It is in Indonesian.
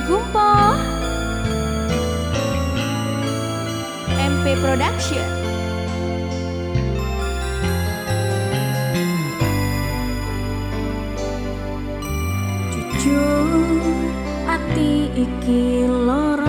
Kumpo MP Production. Jujur ati iki lor